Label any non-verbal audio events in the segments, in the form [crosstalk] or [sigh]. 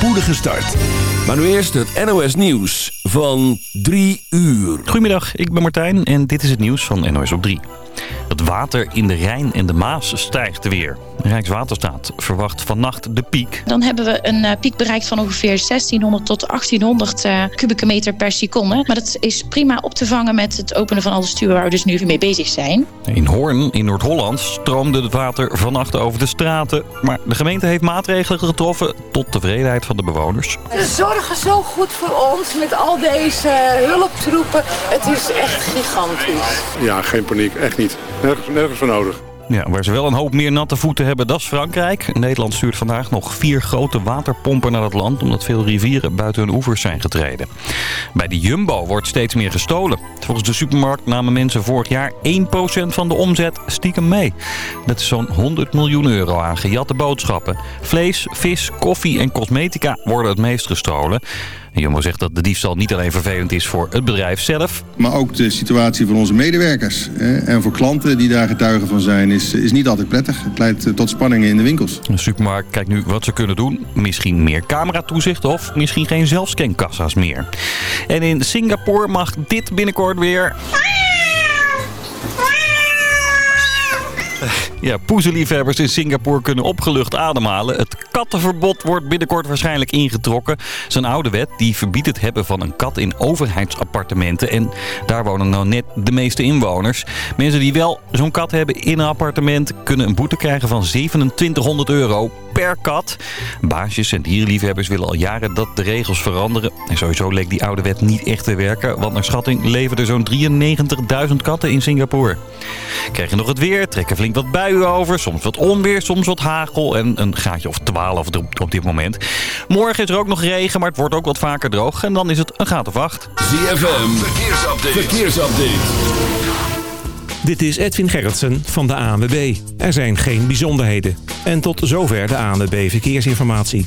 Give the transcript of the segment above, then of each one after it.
spoedige start. Maar nu eerst het NOS Nieuws van 3 uur. Goedemiddag, ik ben Martijn en dit is het nieuws van NOS op 3. Het water in de Rijn en de Maas stijgt weer. Rijkswaterstaat verwacht vannacht de piek. Dan hebben we een uh, piek bereikt van ongeveer 1600 tot 1800 uh, kubieke meter per seconde. Maar dat is prima op te vangen met het openen van alle stuwen waar we dus nu mee bezig zijn. In Hoorn, in Noord-Holland, stroomde het water vannacht over de straten. Maar de gemeente heeft maatregelen getroffen tot tevredenheid van de bewoners. Ze zorgen zo goed voor ons met al deze hulptroepen. Het is echt gigantisch. Ja, geen paniek. Echt niet. Nergens, nergens voor nodig. Ja, waar ze wel een hoop meer natte voeten hebben, dat is Frankrijk. Nederland stuurt vandaag nog vier grote waterpompen naar het land... omdat veel rivieren buiten hun oevers zijn getreden. Bij de Jumbo wordt steeds meer gestolen. Volgens de supermarkt namen mensen vorig jaar 1% van de omzet stiekem mee. Dat is zo'n 100 miljoen euro aan gejatte boodschappen. Vlees, vis, koffie en cosmetica worden het meest gestolen. Jumbo zegt dat de diefstal niet alleen vervelend is voor het bedrijf zelf. Maar ook de situatie van onze medewerkers en voor klanten die daar getuigen van zijn is, is niet altijd prettig. Het leidt tot spanningen in de winkels. De supermarkt kijkt nu wat ze kunnen doen. Misschien meer cameratoezicht of misschien geen zelfscankassa's meer. En in Singapore mag dit binnenkort weer... [laughs] Ja, poezenliefhebbers in Singapore kunnen opgelucht ademhalen. Het kattenverbod wordt binnenkort waarschijnlijk ingetrokken. Zo'n oude wet die verbiedt het hebben van een kat in overheidsappartementen. En daar wonen nou net de meeste inwoners. Mensen die wel zo'n kat hebben in een appartement... kunnen een boete krijgen van 2700 euro per kat. Baasjes en dierenliefhebbers willen al jaren dat de regels veranderen. En sowieso leek die oude wet niet echt te werken. Want naar schatting leven er zo'n 93.000 katten in Singapore. Krijg je nog het weer, trekken flink wat buien over. Soms wat onweer, soms wat hagel en een gaatje of 12 op dit moment. Morgen is er ook nog regen, maar het wordt ook wat vaker droog. En dan is het een graad of 8. ZFM, verkeersupdate. verkeersupdate. Dit is Edwin Gerritsen van de ANWB. Er zijn geen bijzonderheden. En tot zover de ANWB Verkeersinformatie.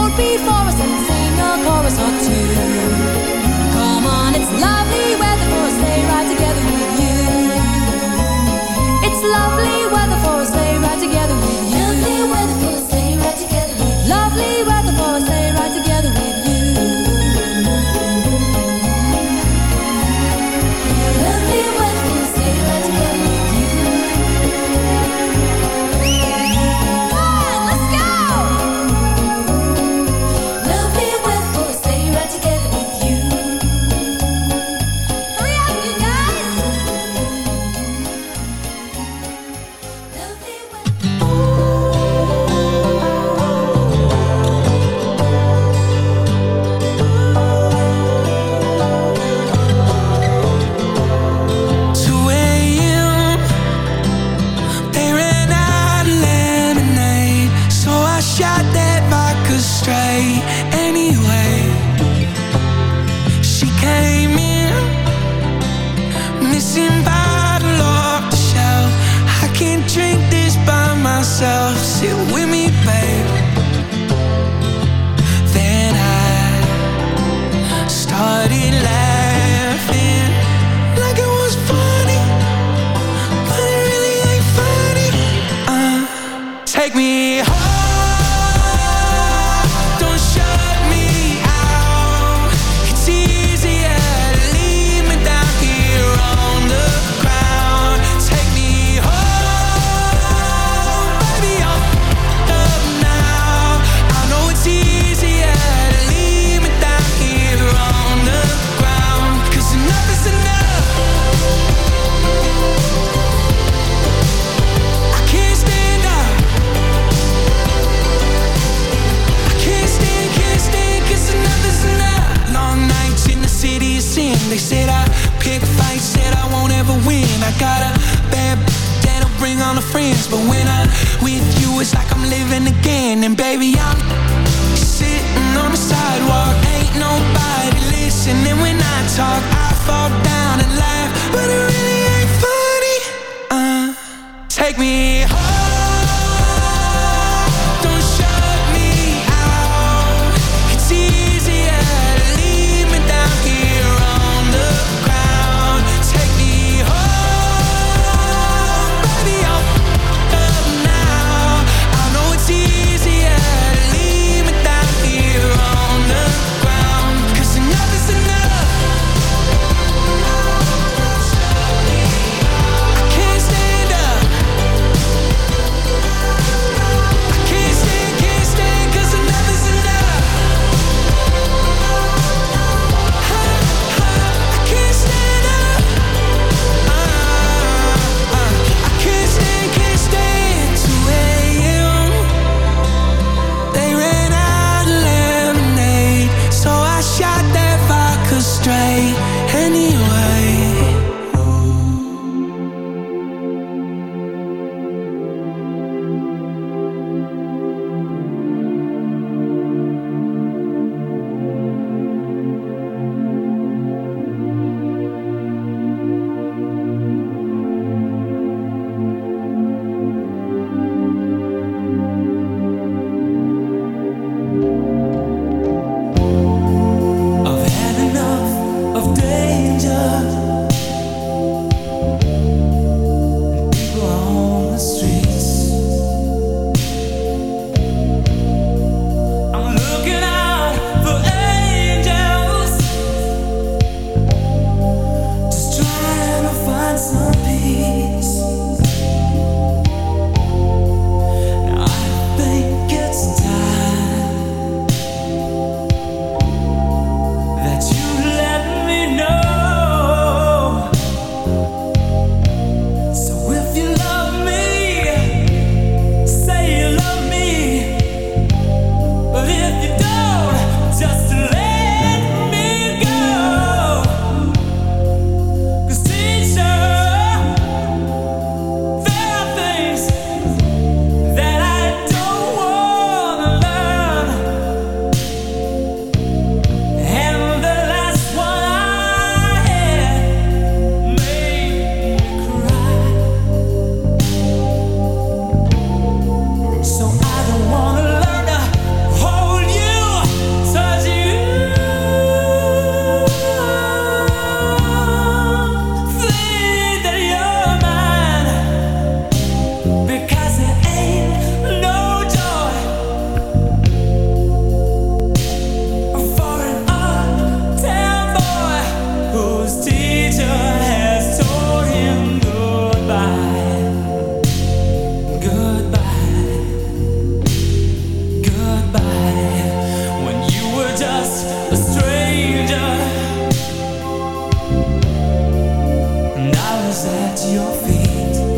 your feet.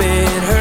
Of stupid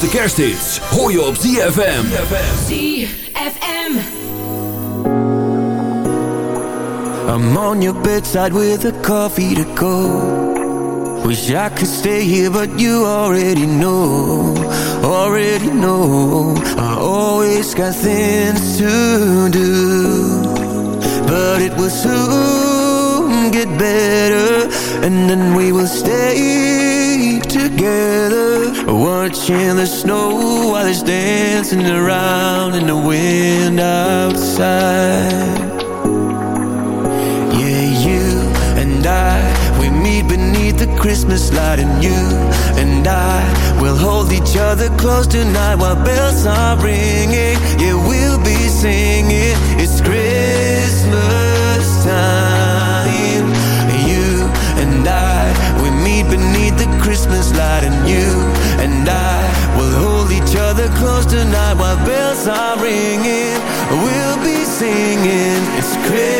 allergrootste kersthits hoor je op ZFM. ZFM. I'm on your bedside with a coffee to go. Wish I could stay here, but you already know, already know. I always got things to do, but it will soon get better, and then we will stay together, watching the snow while it's dancing around in the wind outside. Yeah, you and I, we meet beneath the Christmas light, and you and I we'll hold each other close tonight while bells are ringing. Yeah, we'll be singing. It's Christmas time. Close tonight while bells are ringing. We'll be singing. It's Christmas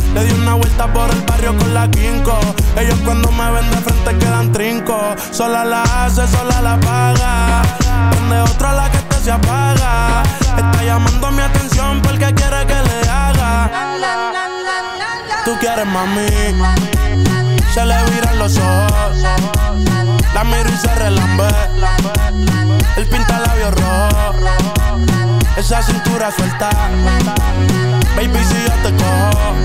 Sola la hace, sola la paga. Prende otra la que este se apaga. Está llamando mi atención porque quiere que le haga. Tú quieres mami. Se le viran los ojos. La miro y se relambe. El pinta labios rojo. Esa cintura suelta. Baby, si yo te cojo,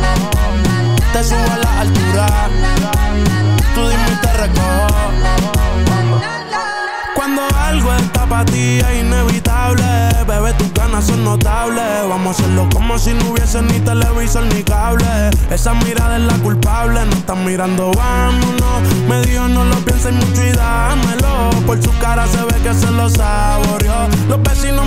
te subo a la altura. Tú dime te Cuando algo está para ti es inevitable, bebé, tus ganas son notables. Vamos a hacerlo como si no hubiese ni televisor ni cable. Esa mirada es la culpable, no están mirando, vámonos. Me dijo no lo pienses mucho y dámelo. Por su cara se ve que se lo saboreó. Los vecinos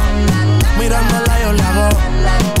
mirándola yo.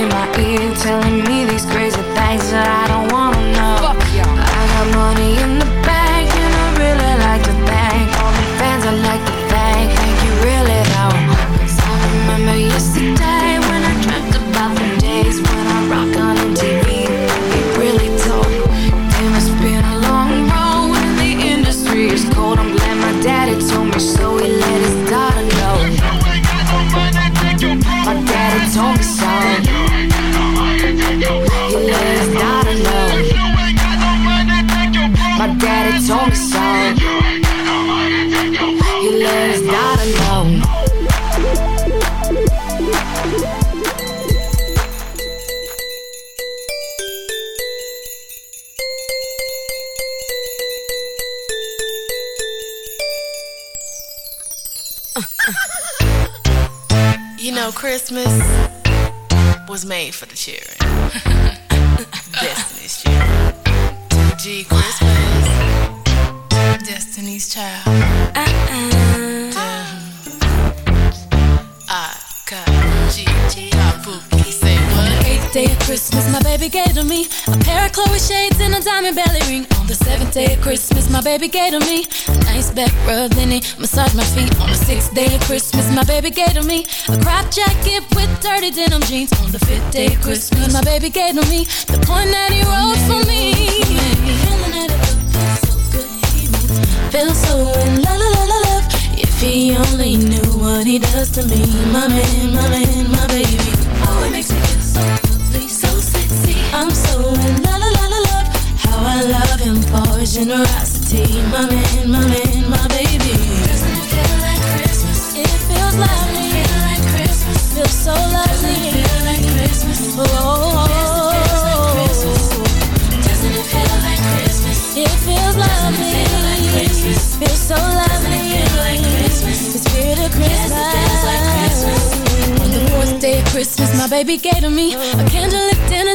in my ear telling me these crazy Christmas was made for the children. [laughs] Destiny's Child. G Christmas. Destiny's Child. I got G. Kabuki. Say what? Eighth day of Christmas, my baby gave to me a pair of Chloe shades and a diamond belly ring. Seventh day of Christmas, my baby gave to me a nice back rub, then he massaged my feet. On the sixth day of Christmas, my baby gave to me a crop jacket with dirty denim jeans. On the fifth day of Christmas, my baby gave to me the point that he wrote for me. Feel so in la la la la love. If he only knew what he does to me, my man, my man, my baby. Oh, it makes me feel so lovely, so sexy. I'm so in la generosity, my man, my man, my baby. Doesn't it feel like Christmas? It feels lovely. Feel like Christmas. Feels so lovely. Doesn't it feel like Christmas? Oh, oh, oh. oh. Doesn't it feel like Christmas? It feels lovely. Feel like Christmas. It feels so lovely. Feel like Christmas. The spirit of Christmas. On the fourth day of Christmas, my baby gave to me a candlelit dinner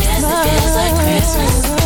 Yes, it feels like Christmas.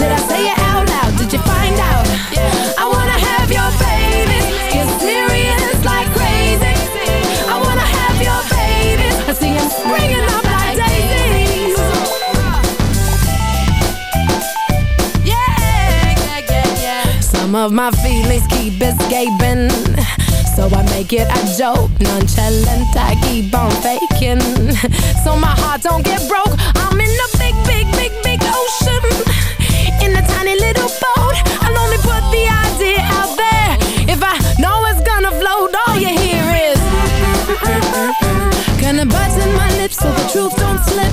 Did I say it out loud? Did you find out? I wanna have your baby. Serious like crazy. I wanna have your baby. I springing up like daisies. Yeah, yeah, yeah, yeah. Some of my feelings keep escaping. So I make it a joke, nonchalant, I keep on faking So my heart don't get broke, I'm in a big, big, big, big ocean In a tiny little boat, I'll only put the idea out there. If I know it's gonna float, all you hear is Gonna button my lips so the truth don't slip.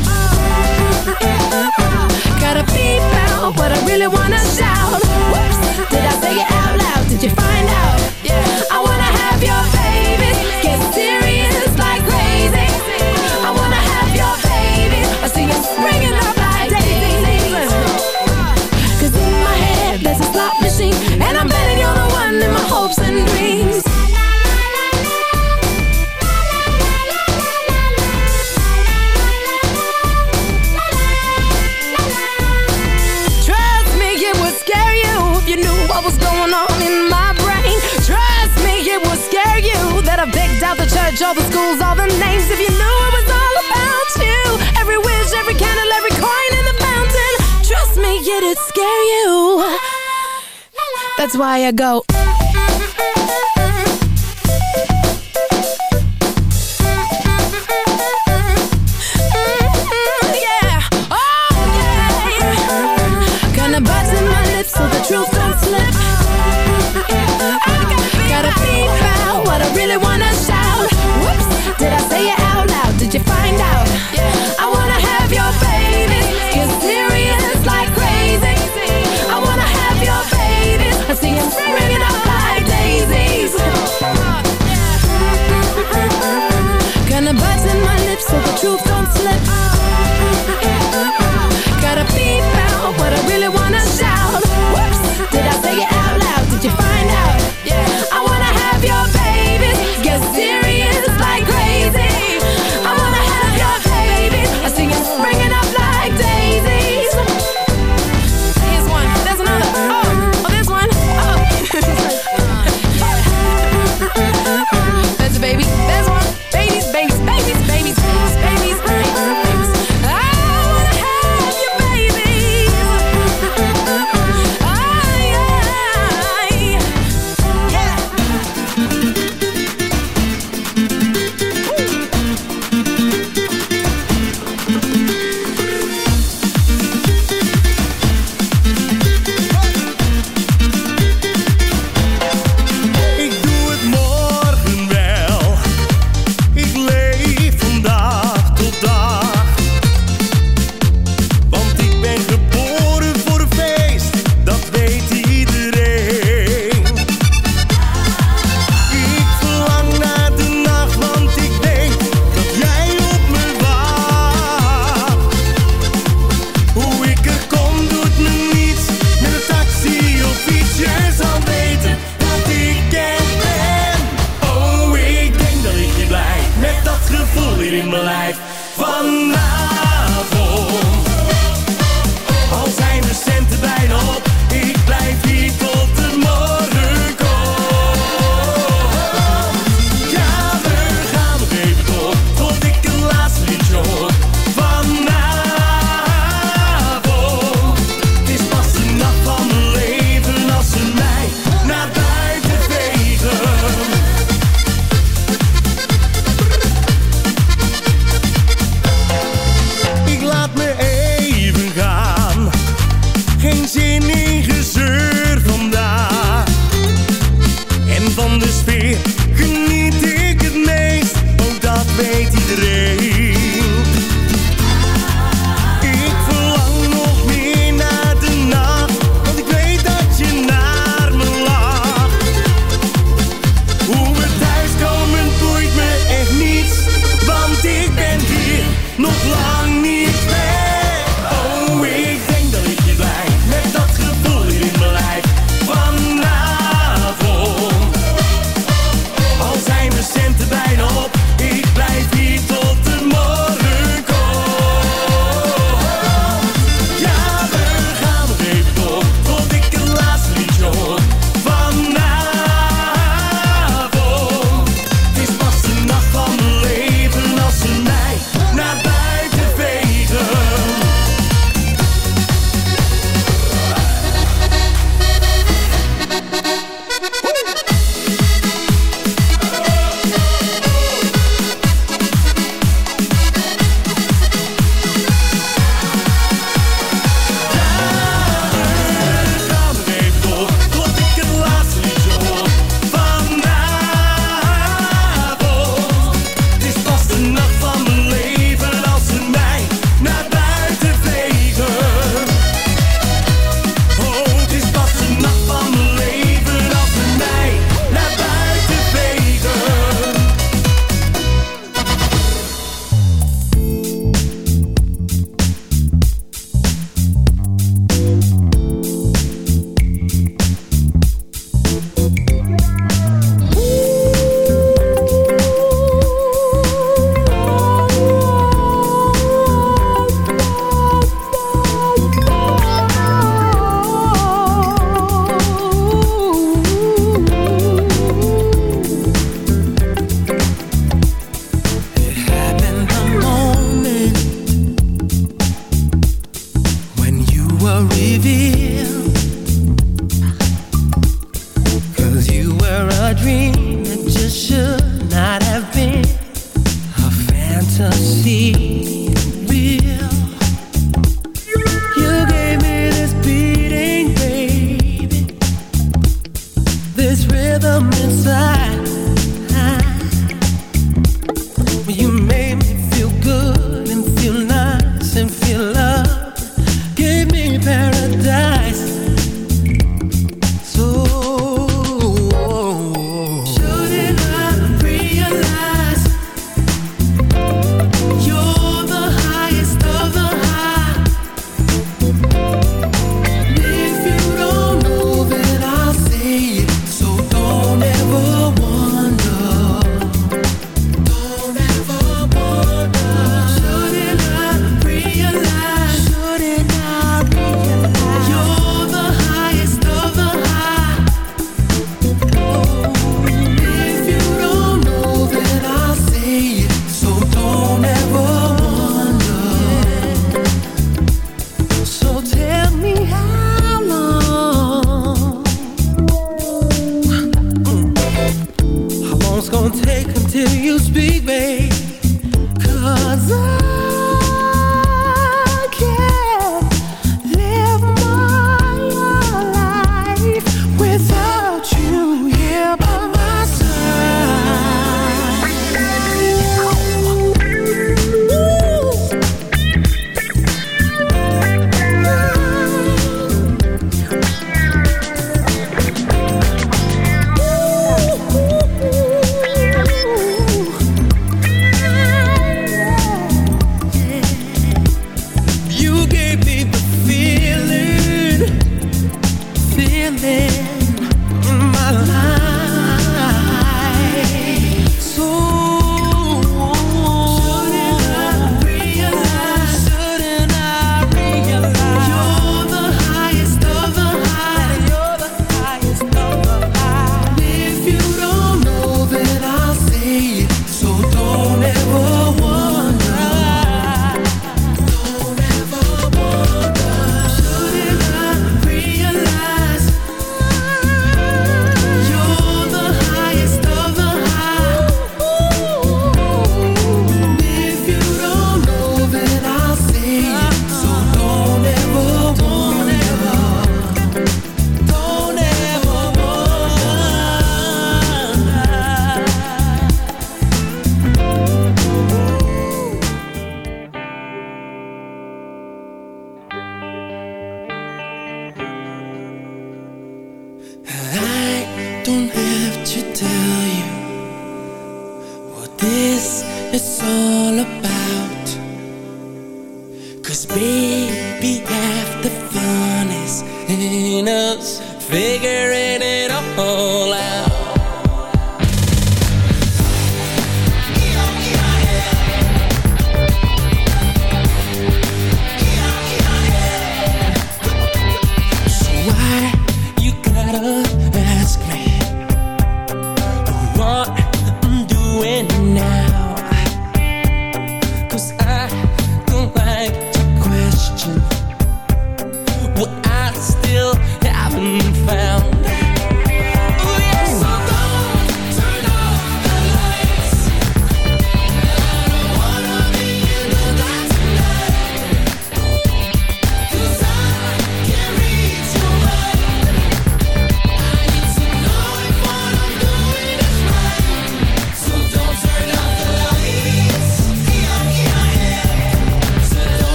Gotta beep out what I really wanna shout. Whoops, did I say it out loud? Did you find out? I That's why I go.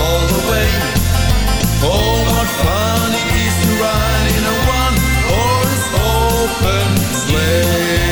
all the way. Oh, what fun it is to ride in a one-horse open sleigh.